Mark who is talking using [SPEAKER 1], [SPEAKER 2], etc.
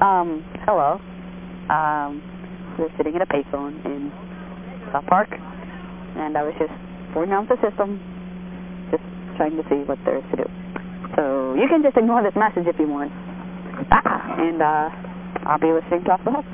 [SPEAKER 1] Um, hello. Um, we're sitting at a payphone in South Park, and I was just forwarding around the system, just trying to see what there is to do. So you can just ignore this message if you want. Ah, and uh, I'll be listening to off the hook.